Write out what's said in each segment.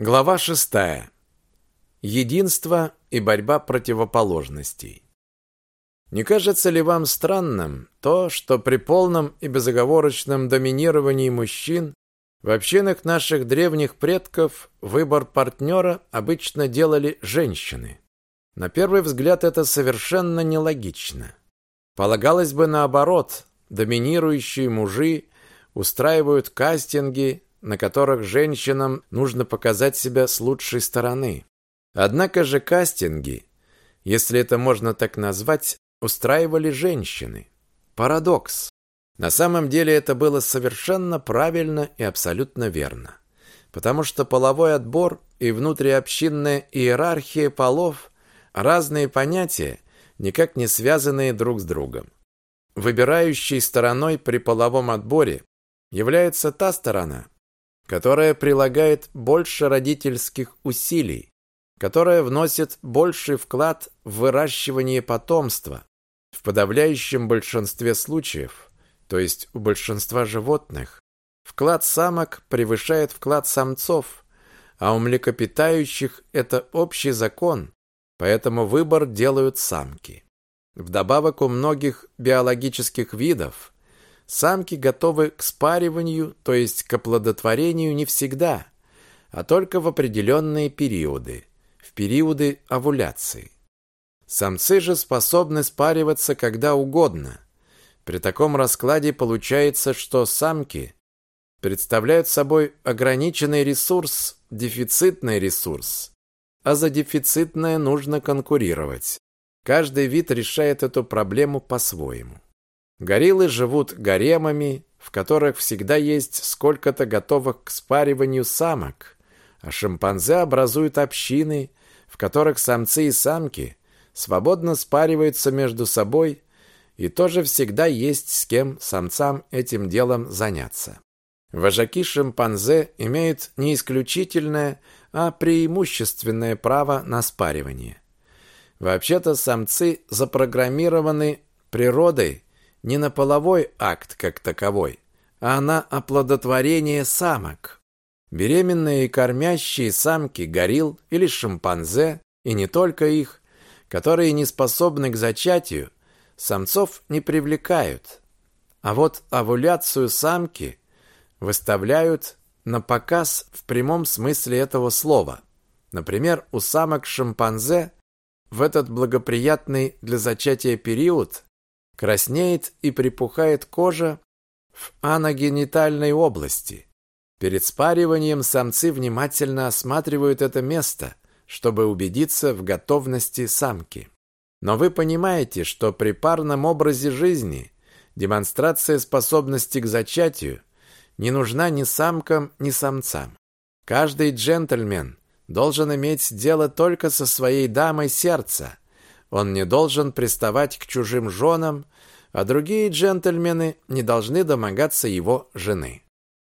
Глава шестая. Единство и борьба противоположностей. Не кажется ли вам странным то, что при полном и безоговорочном доминировании мужчин в общинах наших древних предков выбор партнера обычно делали женщины? На первый взгляд это совершенно нелогично. Полагалось бы наоборот, доминирующие мужи устраивают кастинги на которых женщинам нужно показать себя с лучшей стороны. Однако же кастинги, если это можно так назвать, устраивали женщины. Парадокс. На самом деле это было совершенно правильно и абсолютно верно. Потому что половой отбор и внутриобщинная иерархия полов – разные понятия, никак не связанные друг с другом. Выбирающей стороной при половом отборе является та сторона, которая прилагает больше родительских усилий, которая вносит больший вклад в выращивание потомства. В подавляющем большинстве случаев, то есть у большинства животных, вклад самок превышает вклад самцов, а у млекопитающих это общий закон, поэтому выбор делают самки. Вдобавок у многих биологических видов Самки готовы к спариванию, то есть к оплодотворению не всегда, а только в определенные периоды, в периоды овуляции. Самцы же способны спариваться когда угодно. При таком раскладе получается, что самки представляют собой ограниченный ресурс, дефицитный ресурс, а за дефицитное нужно конкурировать. Каждый вид решает эту проблему по-своему. Гориллы живут гаремами, в которых всегда есть сколько-то готовых к спариванию самок, а шимпанзе образуют общины, в которых самцы и самки свободно спариваются между собой и тоже всегда есть с кем самцам этим делом заняться. Вожаки шимпанзе имеют не исключительное, а преимущественное право на спаривание. Вообще-то самцы запрограммированы природой не на половой акт как таковой, а на оплодотворение самок. Беременные и кормящие самки горилл или шимпанзе, и не только их, которые не способны к зачатию, самцов не привлекают. А вот овуляцию самки выставляют на показ в прямом смысле этого слова. Например, у самок шимпанзе в этот благоприятный для зачатия период Краснеет и припухает кожа в аногенитальной области. Перед спариванием самцы внимательно осматривают это место, чтобы убедиться в готовности самки. Но вы понимаете, что при парном образе жизни демонстрация способности к зачатию не нужна ни самкам, ни самцам. Каждый джентльмен должен иметь дело только со своей дамой сердца, он не должен приставать к чужим женам, а другие джентльмены не должны домогаться его жены.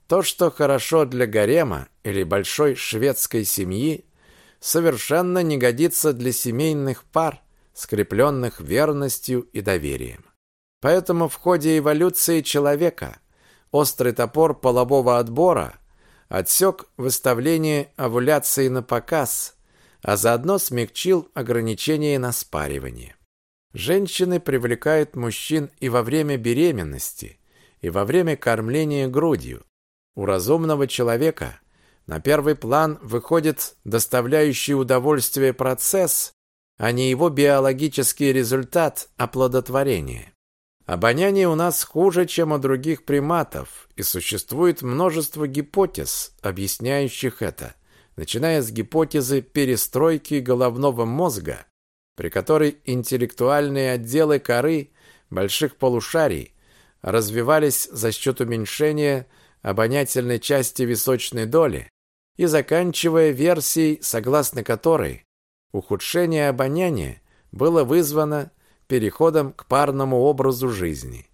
То, что хорошо для гарема или большой шведской семьи, совершенно не годится для семейных пар, скрепленных верностью и доверием. Поэтому в ходе эволюции человека острый топор полового отбора отсек выставление овуляции на показ, а заодно смягчил ограничения на спаривание. Женщины привлекают мужчин и во время беременности, и во время кормления грудью. У разумного человека на первый план выходит доставляющий удовольствие процесс, а не его биологический результат оплодотворения. Обоняние у нас хуже, чем у других приматов, и существует множество гипотез, объясняющих это начиная с гипотезы перестройки головного мозга, при которой интеллектуальные отделы коры больших полушарий развивались за счет уменьшения обонятельной части височной доли, и заканчивая версией, согласно которой ухудшение обоняния было вызвано переходом к парному образу жизни.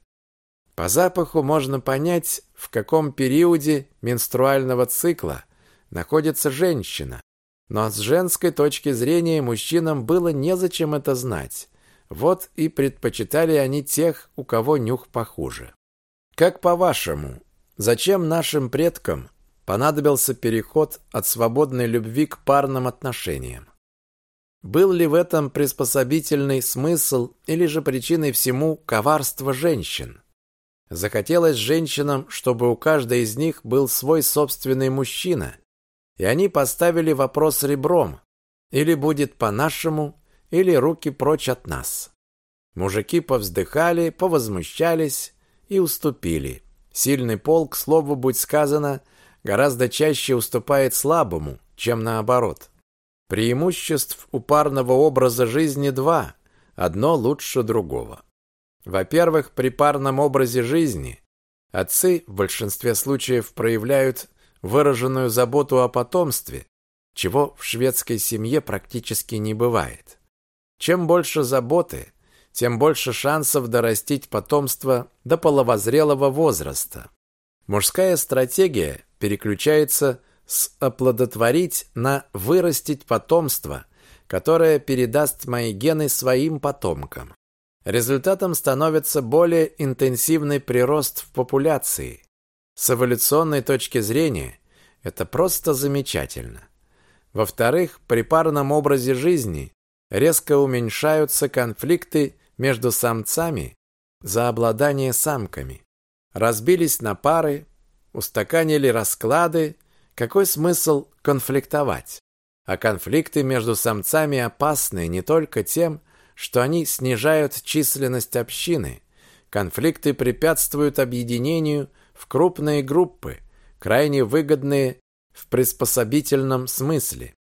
По запаху можно понять, в каком периоде менструального цикла находится женщина. Но с женской точки зрения мужчинам было незачем это знать. Вот и предпочитали они тех, у кого нюх похуже. Как по-вашему, зачем нашим предкам понадобился переход от свободной любви к парным отношениям. Был ли в этом приспособительный смысл или же причиной всему коварство женщин? Захотелось женщинам, чтобы у каждой из них был свой собственный мужчина, и они поставили вопрос ребром: или будет по-нашему, или руки прочь от нас. Мужики повздыхали, повозмущались и уступили. Сильный пол, к слову будь сказано, гораздо чаще уступает слабому, чем наоборот. Преимуществ у парного образа жизни два, одно лучше другого. Во-первых, при парном образе жизни отцы в большинстве случаев проявляют выраженную заботу о потомстве, чего в шведской семье практически не бывает. Чем больше заботы, тем больше шансов дорастить потомство до половозрелого возраста. Мужская стратегия переключается с оплодотворить на вырастить потомство, которое передаст мои гены своим потомкам. Результатом становится более интенсивный прирост в популяции. С эволюционной точки зрения это просто замечательно. Во-вторых, при парном образе жизни резко уменьшаются конфликты между самцами за обладание самками. Разбились на пары, устаканили расклады, какой смысл конфликтовать? А конфликты между самцами опасны не только тем, что они снижают численность общины. Конфликты препятствуют объединению в крупные группы, крайне выгодные в приспособительном смысле.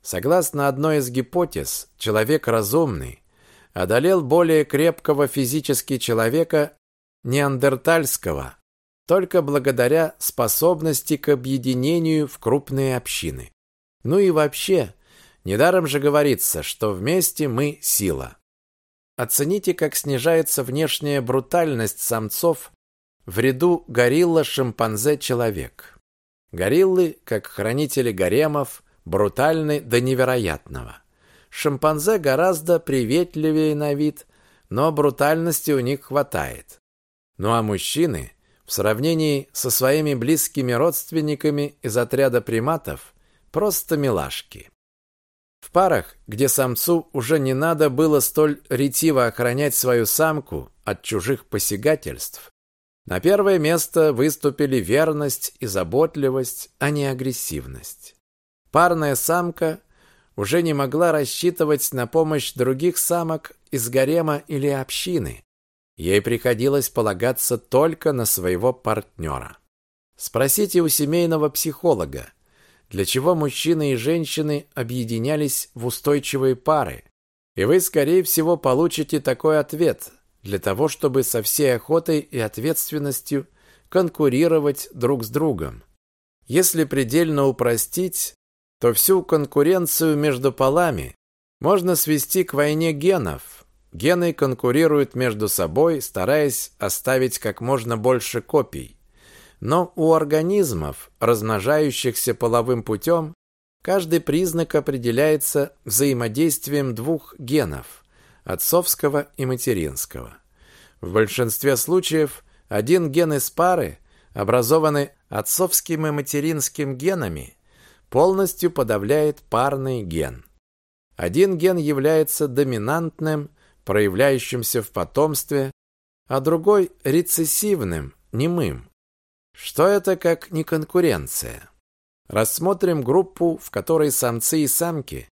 Согласно одной из гипотез, человек разумный одолел более крепкого физически человека неандертальского только благодаря способности к объединению в крупные общины. Ну и вообще, недаром же говорится, что вместе мы сила. Оцените, как снижается внешняя брутальность самцов в ряду горилла-шимпанзе-человек. Гориллы, как хранители гаремов, брутальны до невероятного. Шимпанзе гораздо приветливее на вид, но брутальности у них хватает. Ну а мужчины в сравнении со своими близкими родственниками из отряда приматов просто милашки. В парах, где самцу уже не надо было столь ретиво охранять свою самку от чужих посягательств, на первое место выступили верность и заботливость, а не агрессивность. Парная самка уже не могла рассчитывать на помощь других самок из гарема или общины, Ей приходилось полагаться только на своего партнера. Спросите у семейного психолога, для чего мужчины и женщины объединялись в устойчивые пары. И вы, скорее всего, получите такой ответ – для того, чтобы со всей охотой и ответственностью конкурировать друг с другом. Если предельно упростить, то всю конкуренцию между полами можно свести к войне генов, Гены конкурируют между собой, стараясь оставить как можно больше копий. Но у организмов, размножающихся половым путем, каждый признак определяется взаимодействием двух генов – отцовского и материнского. В большинстве случаев один ген из пары, образованный отцовским и материнским генами, полностью подавляет парный ген. Один ген является доминантным – проявляющимся в потомстве, а другой рецессивным, немым. Что это как не конкуренция? Рассмотрим группу, в которой самцы и самки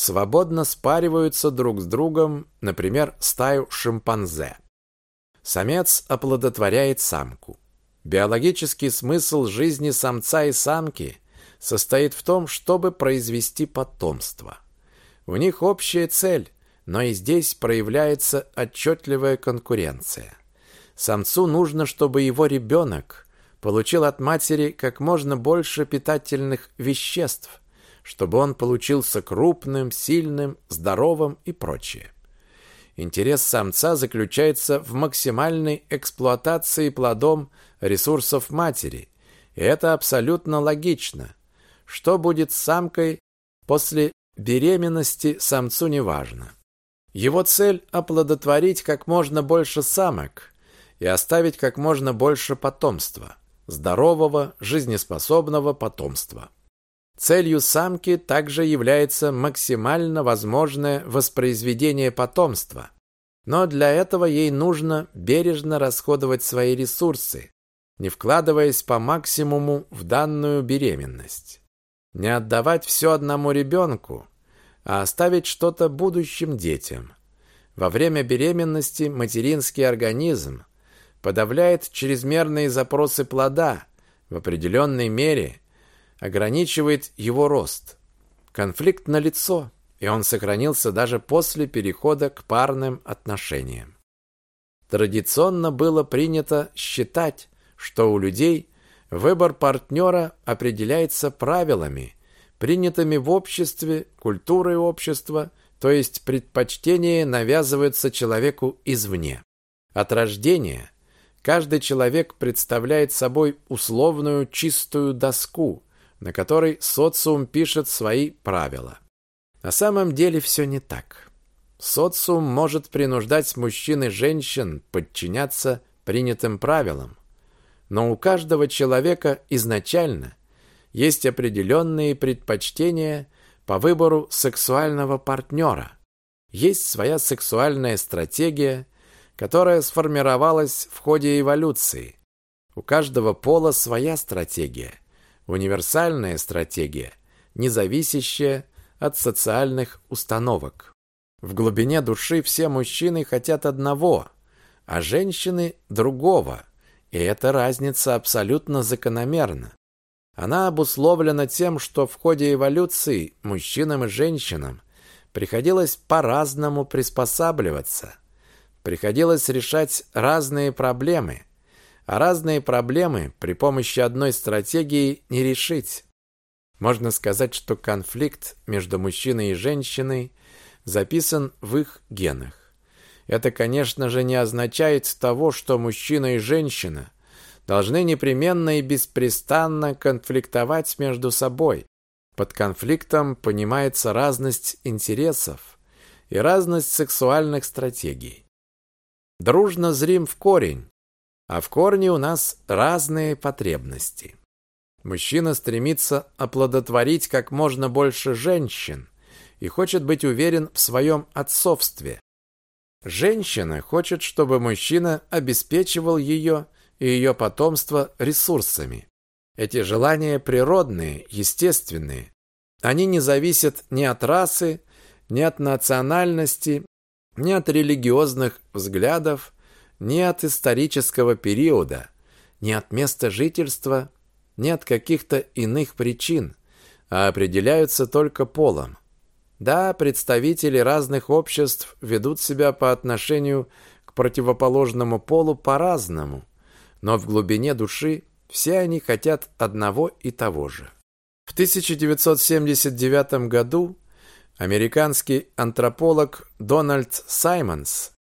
свободно спариваются друг с другом, например, стаю шимпанзе. Самец оплодотворяет самку. Биологический смысл жизни самца и самки состоит в том, чтобы произвести потомство. У них общая цель но и здесь проявляется отчетливая конкуренция. Самцу нужно, чтобы его ребенок получил от матери как можно больше питательных веществ, чтобы он получился крупным, сильным, здоровым и прочее. Интерес самца заключается в максимальной эксплуатации плодом ресурсов матери, и это абсолютно логично. Что будет с самкой после беременности, самцу не важно. Его цель – оплодотворить как можно больше самок и оставить как можно больше потомства. здорового, жизнеспособного потомства. Целью самки также является максимально возможное воспроизведение потомства. Но для этого ей нужно бережно расходовать свои ресурсы, не вкладываясь по максимуму в данную беременность. Не отдавать все одному ребенку, а оставить что-то будущим детям. Во время беременности материнский организм подавляет чрезмерные запросы плода, в определенной мере ограничивает его рост. Конфликт налицо, и он сохранился даже после перехода к парным отношениям. Традиционно было принято считать, что у людей выбор партнера определяется правилами, принятыми в обществе, культурой общества, то есть предпочтения навязываются человеку извне. От рождения каждый человек представляет собой условную чистую доску, на которой социум пишет свои правила. На самом деле все не так. Социум может принуждать мужчин и женщин подчиняться принятым правилам, но у каждого человека изначально есть определенные предпочтения по выбору сексуального партнера. Есть своя сексуальная стратегия, которая сформировалась в ходе эволюции. У каждого пола своя стратегия, универсальная стратегия, не зависящая от социальных установок. В глубине души все мужчины хотят одного, а женщины – другого, и эта разница абсолютно закономерна. Она обусловлена тем, что в ходе эволюции мужчинам и женщинам приходилось по-разному приспосабливаться, приходилось решать разные проблемы, а разные проблемы при помощи одной стратегии не решить. Можно сказать, что конфликт между мужчиной и женщиной записан в их генах. Это, конечно же, не означает того, что мужчина и женщина должны непременно и беспрестанно конфликтовать между собой. Под конфликтом понимается разность интересов и разность сексуальных стратегий. Дружно зрим в корень, а в корне у нас разные потребности. Мужчина стремится оплодотворить как можно больше женщин и хочет быть уверен в своем отцовстве. Женщина хочет, чтобы мужчина обеспечивал ее и ее потомство ресурсами. Эти желания природные, естественные. Они не зависят ни от расы, ни от национальности, ни от религиозных взглядов, ни от исторического периода, ни от места жительства, ни от каких-то иных причин, а определяются только полом. Да, представители разных обществ ведут себя по отношению к противоположному полу по-разному, но в глубине души все они хотят одного и того же. В 1979 году американский антрополог Дональд Саймонс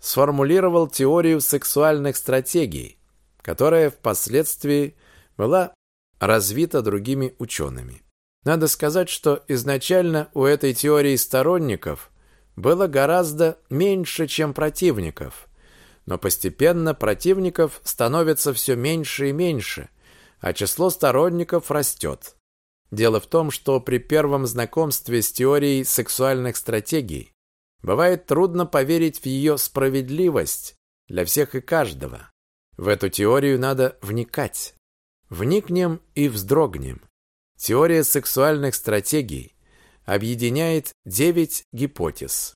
сформулировал теорию сексуальных стратегий, которая впоследствии была развита другими учеными. Надо сказать, что изначально у этой теории сторонников было гораздо меньше, чем противников. Но постепенно противников становится все меньше и меньше, а число сторонников растет. Дело в том, что при первом знакомстве с теорией сексуальных стратегий бывает трудно поверить в ее справедливость для всех и каждого. В эту теорию надо вникать. Вникнем и вздрогнем. Теория сексуальных стратегий объединяет 9 гипотез.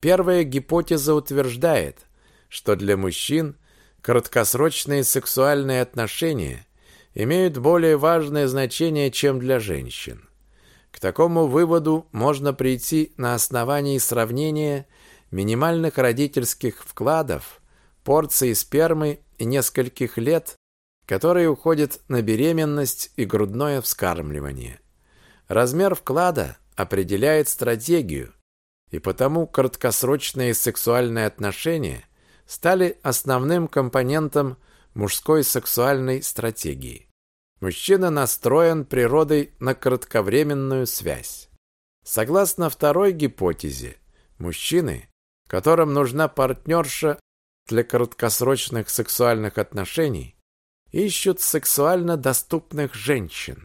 Первая гипотеза утверждает, что для мужчин краткосрочные сексуальные отношения имеют более важное значение, чем для женщин. К такому выводу можно прийти на основании сравнения минимальных родительских вкладов, порции спермы и нескольких лет которые уходят на беременность и грудное вскармливание. Размер вклада определяет стратегию, и потому краткосрочные сексуальные отношения стали основным компонентом мужской сексуальной стратегии. Мужчина настроен природой на кратковременную связь. Согласно второй гипотезе, мужчины, которым нужна партнерша для краткосрочных сексуальных отношений, ищут сексуально доступных женщин.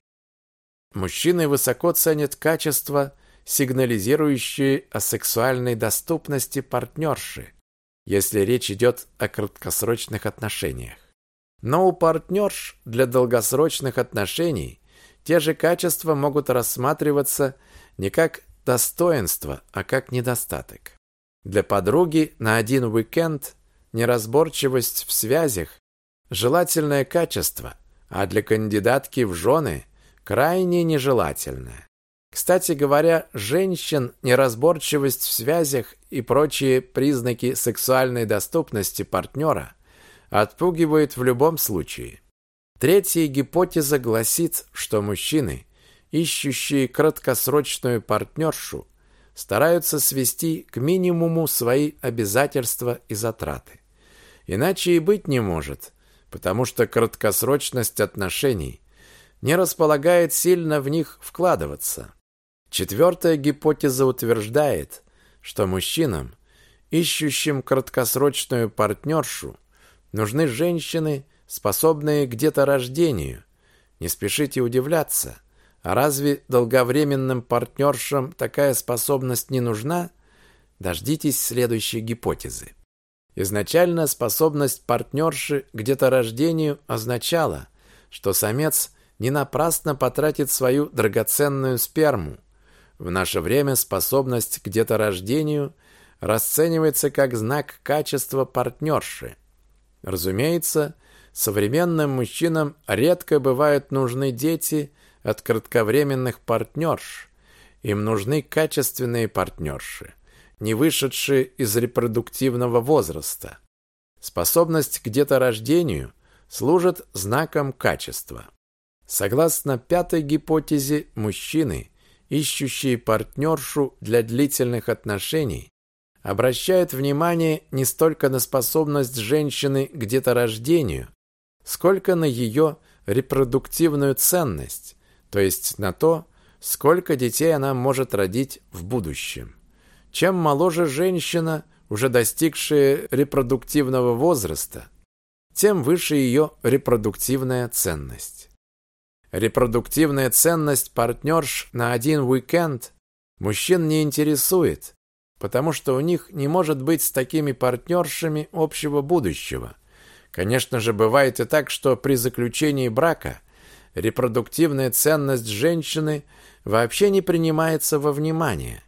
Мужчины высоко ценят качества, сигнализирующие о сексуальной доступности партнерши, если речь идет о краткосрочных отношениях. Но у партнерш для долгосрочных отношений те же качества могут рассматриваться не как достоинство, а как недостаток. Для подруги на один уикенд неразборчивость в связях – желательное качество, а для кандидатки в жены – крайне нежелательное. Кстати говоря, женщин неразборчивость в связях и прочие признаки сексуальной доступности партнера отпугивают в любом случае. Третья гипотеза гласит, что мужчины, ищущие краткосрочную партнершу, стараются свести к минимуму свои обязательства и затраты. Иначе и быть не может, потому что краткосрочность отношений не располагает сильно в них вкладываться. Четвертая гипотеза утверждает, что мужчинам, ищущим краткосрочную партнершу, нужны женщины, способные к деторождению. Не спешите удивляться – а разве долговременным партнершам такая способность не нужна? Дождитесь следующей гипотезы. Изначально способность партнерши к деторождению означала, что самец не напрасно потратит свою драгоценную сперму. В наше время способность к деторождению расценивается как знак качества партнерши. Разумеется, современным мужчинам редко бывают нужны дети – от кратковременных партнерш. Им нужны качественные партнерши, не вышедшие из репродуктивного возраста. Способность к деторождению служит знаком качества. Согласно пятой гипотезе, мужчины, ищущие партнершу для длительных отношений, обращают внимание не столько на способность женщины к деторождению, сколько на ее репродуктивную ценность, то есть на то, сколько детей она может родить в будущем. Чем моложе женщина, уже достигшая репродуктивного возраста, тем выше ее репродуктивная ценность. Репродуктивная ценность партнерш на один уикенд мужчин не интересует, потому что у них не может быть с такими партнершами общего будущего. Конечно же, бывает и так, что при заключении брака – репродуктивная ценность женщины вообще не принимается во внимание.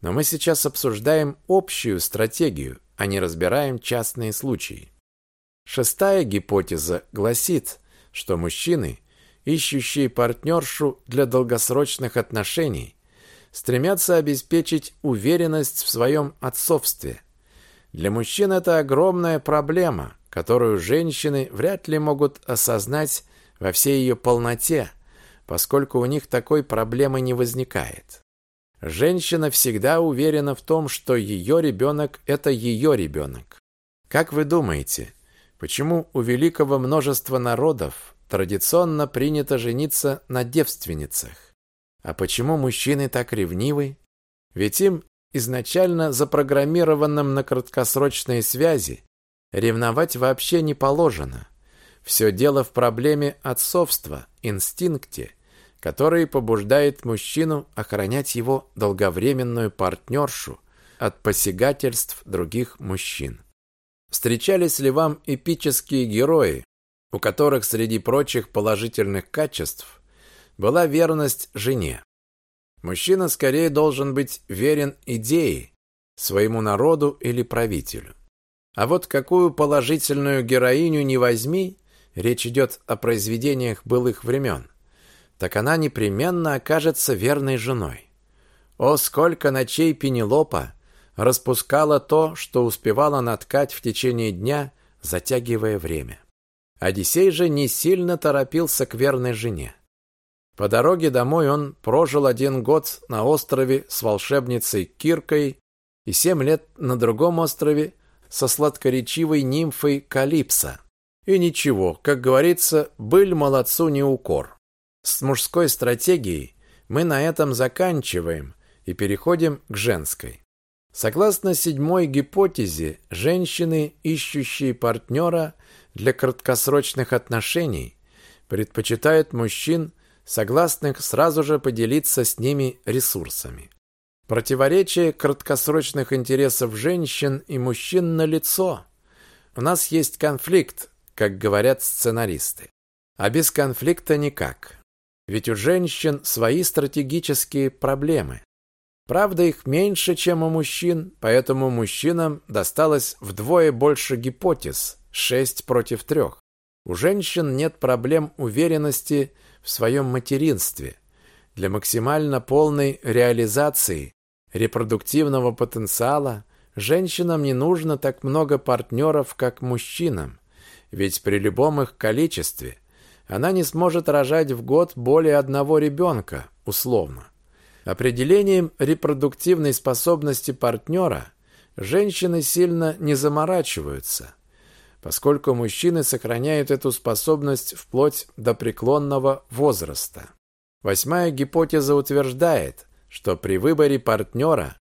Но мы сейчас обсуждаем общую стратегию, а не разбираем частные случаи. Шестая гипотеза гласит, что мужчины, ищущие партнершу для долгосрочных отношений, стремятся обеспечить уверенность в своем отцовстве. Для мужчин это огромная проблема, которую женщины вряд ли могут осознать во всей ее полноте, поскольку у них такой проблемы не возникает. Женщина всегда уверена в том, что ее ребенок – это ее ребенок. Как вы думаете, почему у великого множества народов традиционно принято жениться на девственницах? А почему мужчины так ревнивы? Ведь им, изначально запрограммированным на краткосрочные связи, ревновать вообще не положено. Все дело в проблеме отцовства, инстинкте, который побуждает мужчину охранять его долговременную партнершу от посягательств других мужчин. Встречались ли вам эпические герои, у которых среди прочих положительных качеств была верность жене? Мужчина скорее должен быть верен идее, своему народу или правителю. А вот какую положительную героиню не возьми, речь идет о произведениях былых времен, так она непременно окажется верной женой. О, сколько ночей Пенелопа распускала то, что успевала наткать в течение дня, затягивая время. Одиссей же не сильно торопился к верной жене. По дороге домой он прожил один год на острове с волшебницей Киркой и семь лет на другом острове со сладкоречивой нимфой Калипсо. И ничего, как говорится, быль молодцу не укор. С мужской стратегией мы на этом заканчиваем и переходим к женской. Согласно седьмой гипотезе, женщины, ищущие партнера, для краткосрочных отношений предпочитают мужчин, согласных сразу же поделиться с ними ресурсами. Противоречие краткосрочных интересов женщин и мужчин налицо. У нас есть конфликт, как говорят сценаристы. А без конфликта никак. Ведь у женщин свои стратегические проблемы. Правда, их меньше, чем у мужчин, поэтому мужчинам досталось вдвое больше гипотез – 6 против 3. У женщин нет проблем уверенности в своем материнстве. Для максимально полной реализации репродуктивного потенциала женщинам не нужно так много партнеров, как мужчинам, ведь при любом их количестве она не сможет рожать в год более одного ребенка, условно. Определением репродуктивной способности партнера женщины сильно не заморачиваются, поскольку мужчины сохраняют эту способность вплоть до преклонного возраста. Восьмая гипотеза утверждает, что при выборе партнера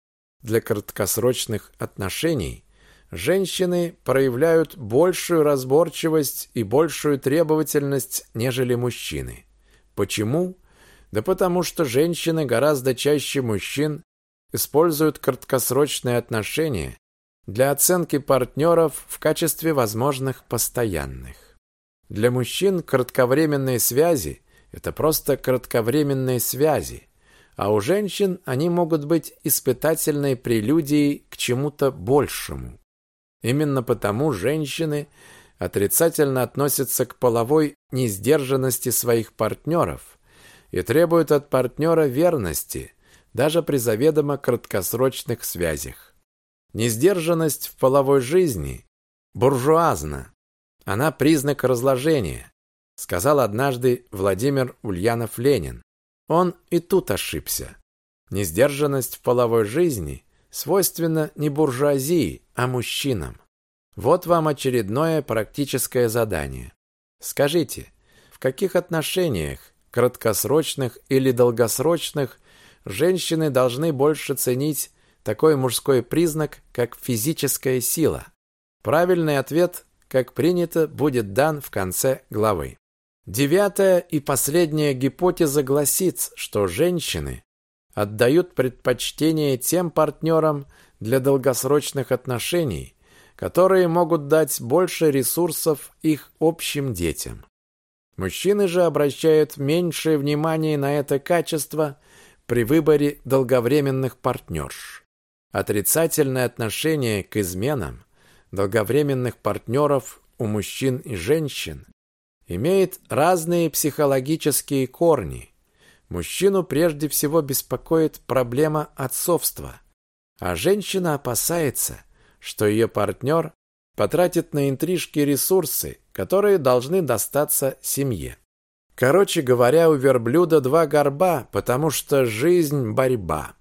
для краткосрочных отношений женщины проявляют большую разборчивость и большую требовательность, нежели мужчины. Почему? Да потому что женщины гораздо чаще мужчин используют краткосрочные отношения для оценки партнеров в качестве возможных постоянных. Для мужчин кратковременные связи – это просто кратковременные связи, а у женщин они могут быть испытательной прелюдией к чему-то большему. Именно потому женщины отрицательно относятся к половой несдержанности своих партнеров и требуют от партнера верности, даже при заведомо краткосрочных связях. Несдержанность в половой жизни буржуазна. Она признак разложения, сказал однажды Владимир Ульянов-Ленин. Он и тут ошибся. Несдержанность в половой жизни свойственна не буржуазии, а мужчинам. Вот вам очередное практическое задание. Скажите, в каких отношениях, краткосрочных или долгосрочных, женщины должны больше ценить такой мужской признак, как физическая сила? Правильный ответ, как принято, будет дан в конце главы. Девятая и последняя гипотеза гласит, что женщины отдают предпочтение тем партнерам для долгосрочных отношений, которые могут дать больше ресурсов их общим детям. Мужчины же обращают меньшее внимание на это качество при выборе долговременных партнерш. Отрицательное отношение к изменам долговременных партнеров у мужчин и женщин имеет разные психологические корни. Мужчину прежде всего беспокоит проблема отцовства, а женщина опасается, что ее партнер потратит на интрижки ресурсы, которые должны достаться семье. Короче говоря, у верблюда два горба, потому что жизнь – борьба.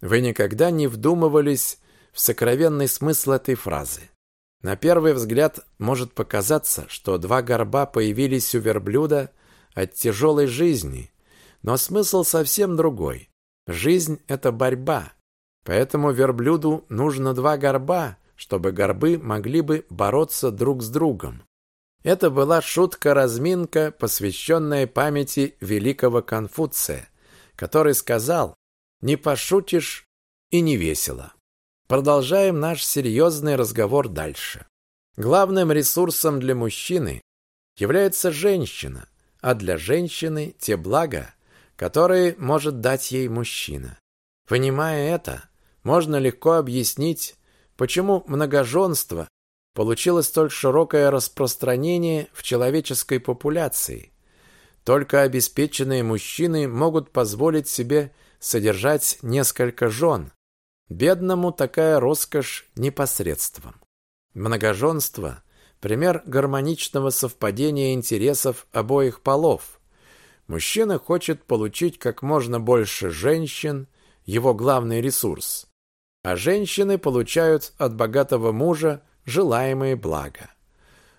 Вы никогда не вдумывались в сокровенный смысл этой фразы. На первый взгляд может показаться, что два горба появились у верблюда от тяжелой жизни, но смысл совсем другой. Жизнь – это борьба, поэтому верблюду нужно два горба, чтобы горбы могли бы бороться друг с другом. Это была шутка-разминка, посвященная памяти великого Конфуция, который сказал «Не пошутишь и не весело». Продолжаем наш серьезный разговор дальше. Главным ресурсом для мужчины является женщина, а для женщины те блага, которые может дать ей мужчина. Понимая это, можно легко объяснить, почему многоженство получило столь широкое распространение в человеческой популяции. Только обеспеченные мужчины могут позволить себе содержать несколько жен, Бедному такая роскошь непосредством. Многоженство – пример гармоничного совпадения интересов обоих полов. Мужчина хочет получить как можно больше женщин, его главный ресурс, а женщины получают от богатого мужа желаемые блага.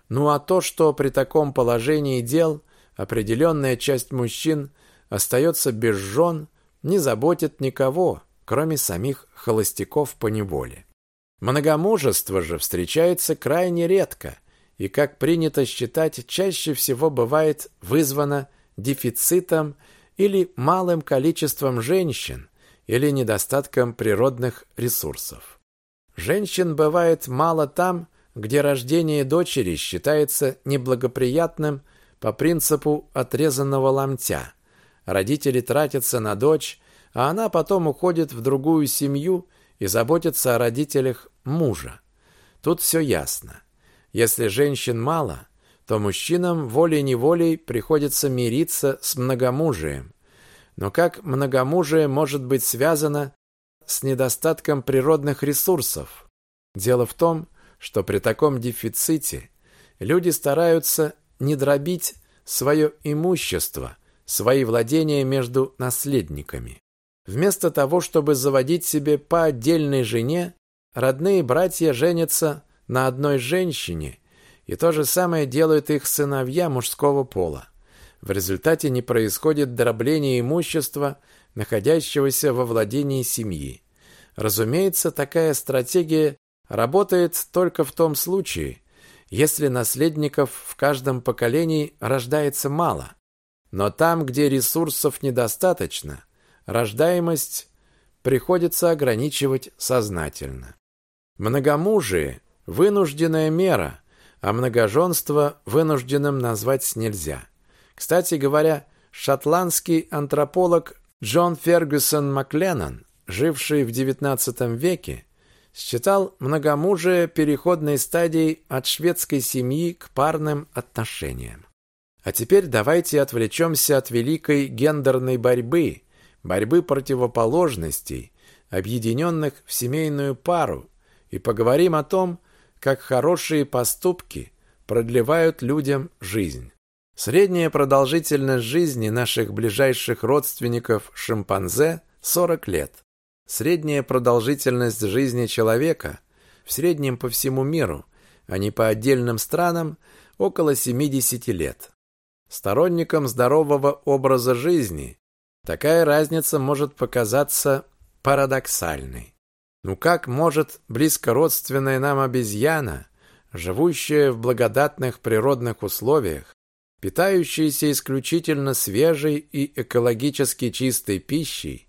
Ну а то, что при таком положении дел определенная часть мужчин остается без жен, не заботит никого – кроме самих холостяков по неволе. Многомужество же встречается крайне редко и, как принято считать, чаще всего бывает вызвано дефицитом или малым количеством женщин или недостатком природных ресурсов. Женщин бывает мало там, где рождение дочери считается неблагоприятным по принципу отрезанного ломтя. Родители тратятся на дочь, а она потом уходит в другую семью и заботится о родителях мужа. Тут все ясно. Если женщин мало, то мужчинам волей-неволей приходится мириться с многомужием. Но как многомужие может быть связано с недостатком природных ресурсов? Дело в том, что при таком дефиците люди стараются не дробить свое имущество, свои владения между наследниками. Вместо того, чтобы заводить себе по отдельной жене, родные братья женятся на одной женщине, и то же самое делают их сыновья мужского пола. В результате не происходит дробление имущества, находящегося во владении семьи. Разумеется, такая стратегия работает только в том случае, если наследников в каждом поколении рождается мало. Но там, где ресурсов недостаточно, рождаемость приходится ограничивать сознательно. Многомужие – вынужденная мера, а многоженство вынужденным назвать нельзя. Кстати говоря, шотландский антрополог Джон Фергюсон Макленнон, живший в XIX веке, считал многомужие переходной стадией от шведской семьи к парным отношениям. А теперь давайте отвлечемся от великой гендерной борьбы, борьбы противоположностей, объединенных в семейную пару, и поговорим о том, как хорошие поступки продлевают людям жизнь. Средняя продолжительность жизни наших ближайших родственников шимпанзе – 40 лет. Средняя продолжительность жизни человека в среднем по всему миру, а не по отдельным странам, около 70 лет. Сторонникам здорового образа жизни такая разница может показаться парадоксальной. Ну как может близкородственная нам обезьяна, живущая в благодатных природных условиях, питающаяся исключительно свежей и экологически чистой пищей,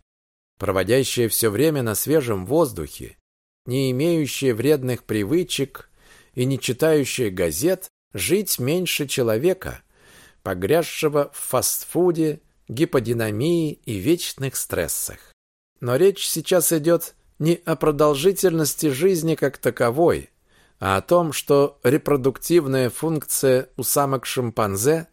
проводящая все время на свежем воздухе, не имеющая вредных привычек и не читающая газет, жить меньше человека, погрязшего в фастфуде, гиподинамии и вечных стрессах. Но речь сейчас идет не о продолжительности жизни как таковой, а о том, что репродуктивная функция у самок-шимпанзе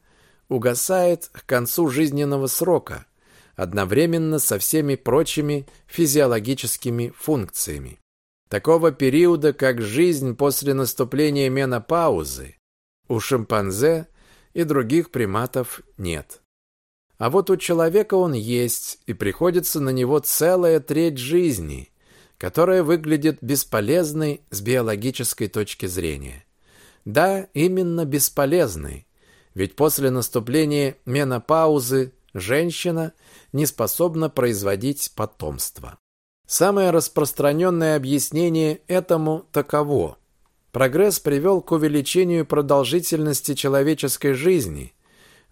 угасает к концу жизненного срока – одновременно со всеми прочими физиологическими функциями. Такого периода, как жизнь после наступления менопаузы, у шимпанзе и других приматов нет. А вот у человека он есть, и приходится на него целая треть жизни, которая выглядит бесполезной с биологической точки зрения. Да, именно бесполезной, ведь после наступления менопаузы женщина не способна производить потомство. Самое распространенное объяснение этому таково. Прогресс привел к увеличению продолжительности человеческой жизни,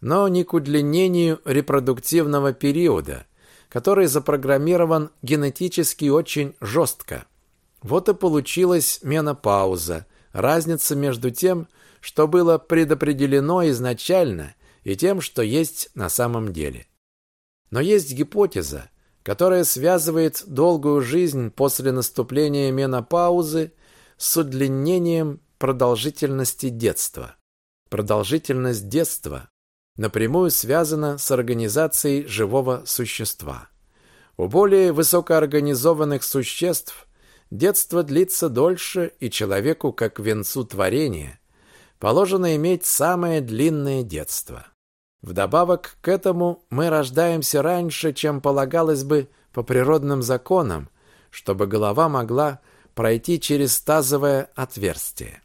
но не к удлинению репродуктивного периода, который запрограммирован генетически очень жестко. Вот и получилась менопауза, разница между тем, что было предопределено изначально, и тем, что есть на самом деле. Но есть гипотеза, которая связывает долгую жизнь после наступления менопаузы с удлинением продолжительности детства. Продолжительность детства напрямую связана с организацией живого существа. У более высокоорганизованных существ детство длится дольше, и человеку, как венцу творения, положено иметь самое длинное детство. Вдобавок к этому мы рождаемся раньше, чем полагалось бы по природным законам, чтобы голова могла пройти через тазовое отверстие.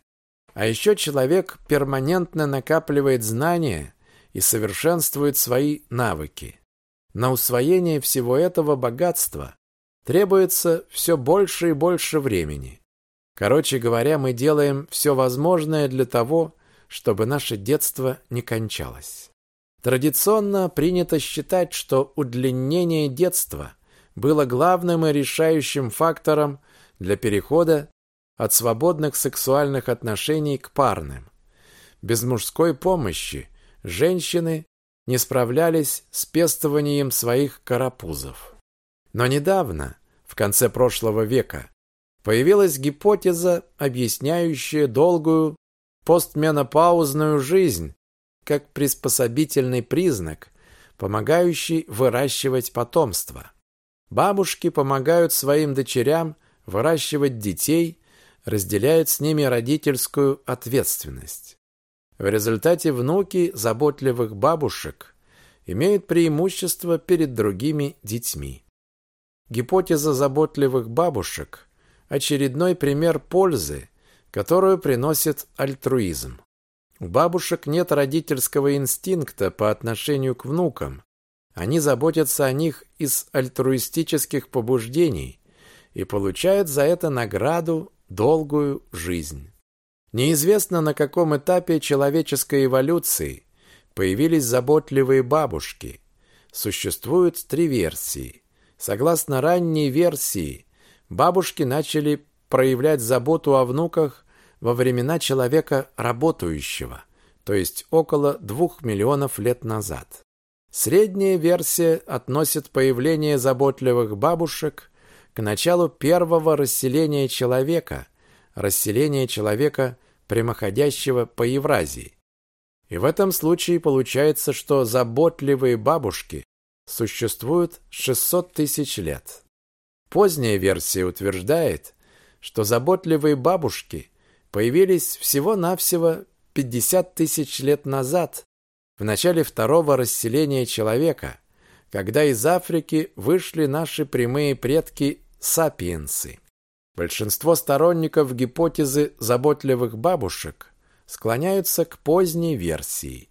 А еще человек перманентно накапливает знания и совершенствует свои навыки. На усвоение всего этого богатства требуется все больше и больше времени. Короче говоря, мы делаем все возможное для того, чтобы наше детство не кончалось. Традиционно принято считать, что удлинение детства было главным и решающим фактором для перехода от свободных сексуальных отношений к парным. Без мужской помощи женщины не справлялись с пестованием своих карапузов. Но недавно, в конце прошлого века, появилась гипотеза, объясняющая долгую постменопаузную жизнь как приспособительный признак, помогающий выращивать потомство. Бабушки помогают своим дочерям выращивать детей, разделяют с ними родительскую ответственность. В результате внуки заботливых бабушек имеют преимущество перед другими детьми. Гипотеза заботливых бабушек – очередной пример пользы, которую приносит альтруизм. У бабушек нет родительского инстинкта по отношению к внукам. Они заботятся о них из альтруистических побуждений и получают за это награду долгую жизнь. Неизвестно, на каком этапе человеческой эволюции появились заботливые бабушки. Существуют три версии. Согласно ранней версии, бабушки начали проявлять заботу о внуках во времена человека работающего, то есть около двух миллионов лет назад. Средняя версия относит появление заботливых бабушек к началу первого расселения человека – расселение человека, прямоходящего по Евразии. И в этом случае получается, что заботливые бабушки существуют 600 тысяч лет. Поздняя версия утверждает, что заботливые бабушки появились всего-навсего 50 тысяч лет назад, в начале второго расселения человека, когда из Африки вышли наши прямые предки сапиенсы. Большинство сторонников гипотезы заботливых бабушек склоняются к поздней версии.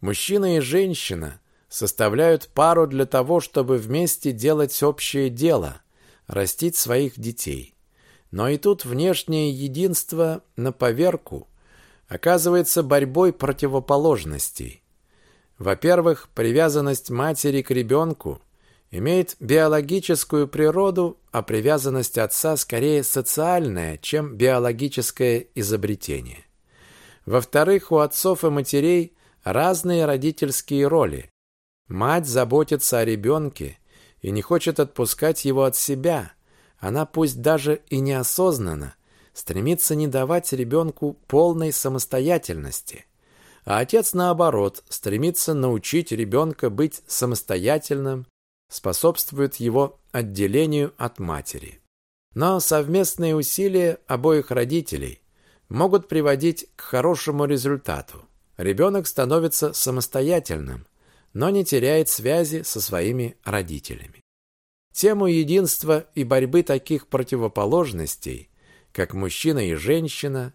Мужчина и женщина составляют пару для того, чтобы вместе делать общее дело, растить своих детей. Но и тут внешнее единство на поверку оказывается борьбой противоположностей. Во-первых, привязанность матери к ребенку – имеет биологическую природу, а привязанность отца скорее социальная, чем биологическое изобретение. Во-вторых, у отцов и матерей разные родительские роли. Мать заботится о ребенке и не хочет отпускать его от себя. Она пусть даже и неосознанно стремится не давать ребенку полной самостоятельности. А отец, наоборот, стремится научить ребенка быть самостоятельным, способствует его отделению от матери. Но совместные усилия обоих родителей могут приводить к хорошему результату. Ребенок становится самостоятельным, но не теряет связи со своими родителями. Тему единства и борьбы таких противоположностей, как мужчина и женщина,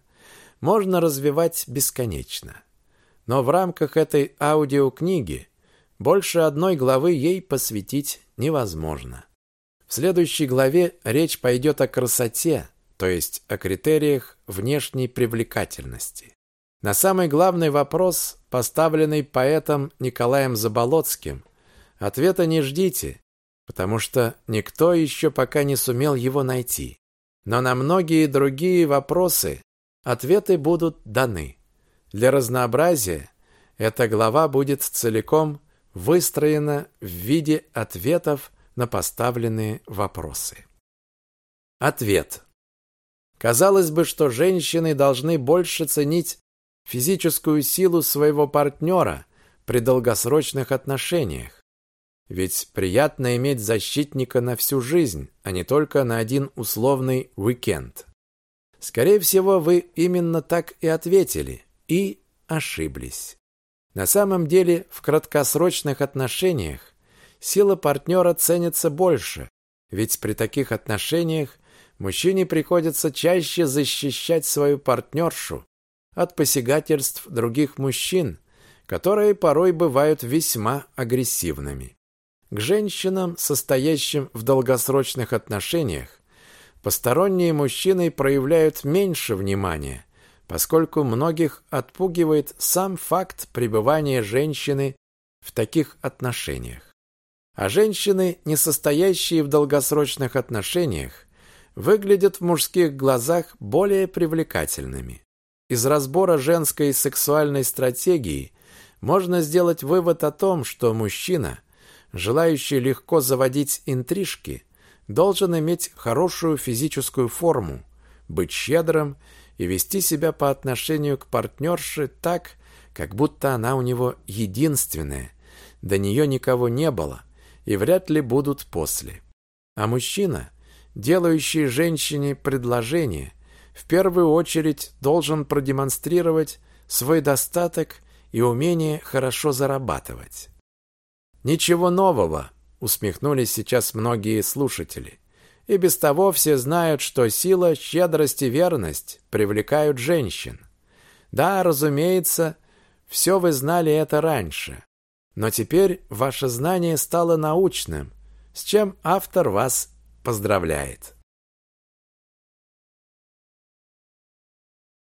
можно развивать бесконечно. Но в рамках этой аудиокниги больше одной главы ей посвятить невозможно. В следующей главе речь пойдет о красоте, то есть о критериях внешней привлекательности. На самый главный вопрос, поставленный поэтом Николаем Заболоцким, ответа не ждите, потому что никто еще пока не сумел его найти. Но на многие другие вопросы ответы будут даны. Для разнообразия эта глава будет целиком выстроена в виде ответов на поставленные вопросы. Ответ. Казалось бы, что женщины должны больше ценить физическую силу своего партнера при долгосрочных отношениях. Ведь приятно иметь защитника на всю жизнь, а не только на один условный уикенд. Скорее всего, вы именно так и ответили и ошиблись. На самом деле, в краткосрочных отношениях сила партнера ценится больше, ведь при таких отношениях мужчине приходится чаще защищать свою партнершу от посягательств других мужчин, которые порой бывают весьма агрессивными. К женщинам, состоящим в долгосрочных отношениях, посторонние мужчины проявляют меньше внимания, поскольку многих отпугивает сам факт пребывания женщины в таких отношениях. А женщины, не состоящие в долгосрочных отношениях, выглядят в мужских глазах более привлекательными. Из разбора женской сексуальной стратегии можно сделать вывод о том, что мужчина, желающий легко заводить интрижки, должен иметь хорошую физическую форму, быть щедрым и вести себя по отношению к партнерше так, как будто она у него единственная, до нее никого не было, и вряд ли будут после. А мужчина, делающий женщине предложение, в первую очередь должен продемонстрировать свой достаток и умение хорошо зарабатывать. Ничего нового, усмехнулись сейчас многие слушатели. И без того все знают, что сила, щедрость и верность привлекают женщин. Да, разумеется, все вы знали это раньше. Но теперь ваше знание стало научным, с чем автор вас поздравляет.